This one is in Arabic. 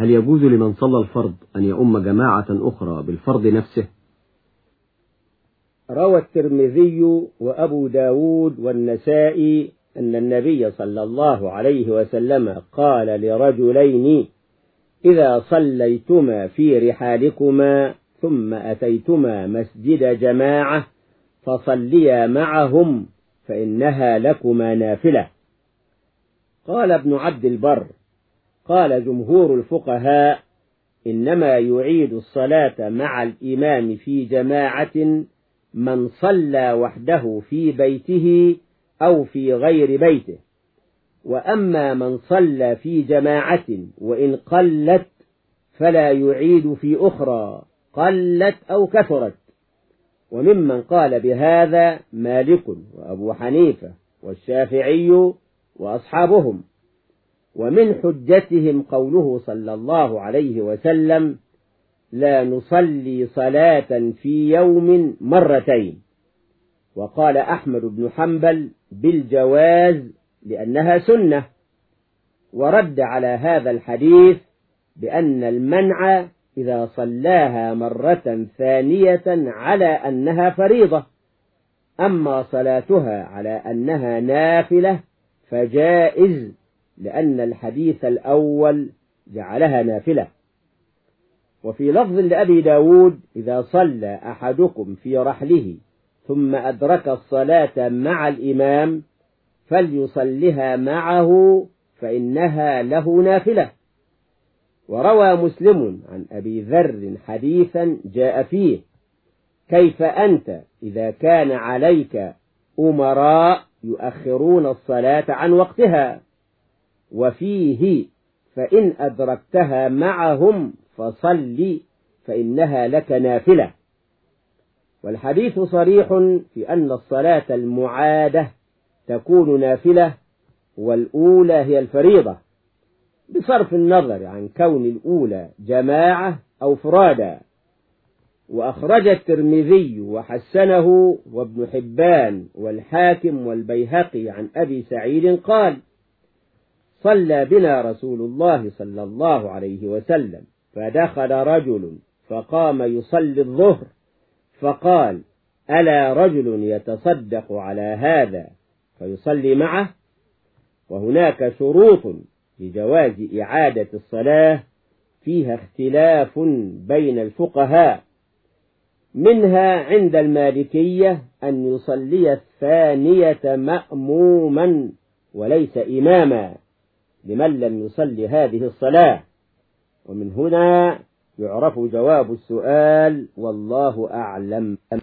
هل يجوز لمن صلى الفرض أن يؤم جماعة أخرى بالفرض نفسه؟ روى الترمذي وأبو داود والنسائي أن النبي صلى الله عليه وسلم قال لرجلين إذا صليتما في رحالكما ثم أتيتما مسجد جماعة فصليا معهم فإنها لكما نافلة. قال ابن عبد البر قال جمهور الفقهاء إنما يعيد الصلاة مع الإمام في جماعة من صلى وحده في بيته أو في غير بيته. وأما من صلى في جماعة وإن قلت فلا يعيد في أخرى قلت أو كثرت. وممن قال بهذا مالك وأبو حنيفة والشافعي وأصحابهم. ومن حجتهم قوله صلى الله عليه وسلم لا نصلي صلاة في يوم مرتين. وقال أحمد بن حنبل بالجواز لأنها سنة. ورد على هذا الحديث بأن المنع إذا صلاها مرة ثانية على أنها فريضة. أما صلاتها على أنها نافلة فجائز. لأن الحديث الأول جعلها نافلة. وفي لفظ لأبي داود إذا صلى أحدكم في رحله ثم أدرك الصلاة مع الإمام فليصلها معه فإنها له نافلة. وروى مسلم عن أبي ذر حديثا جاء فيه كيف أنت إذا كان عليك أمراء يؤخرون الصلاة عن وقتها؟ وفيه فإن أدركتها معهم فصل فإنها لك نافلة. والحديث صريح في أن الصلاة المعادة تكون نافلة والأولى هي الفريضة بصرف النظر عن كون الأولى جماعة أو فرادا وأخرج الترمذي وحسنه وابن حبان والحاكم والبيهقي عن أبي سعيد قال صلى بنا رسول الله صلى الله عليه وسلم. فدخل رجل فقام يصلي الظهر. فقال ألا رجل يتصدق على هذا فيصلي معه؟ وهناك شروط لجواز إعادة الصلاة فيها اختلاف بين الفقهاء. منها عند المالكية أن يصلي الثانية مأموما وليس إماما. لمن لم يصلي هذه الصلاة. ومن هنا يعرف جواب السؤال والله أعلم.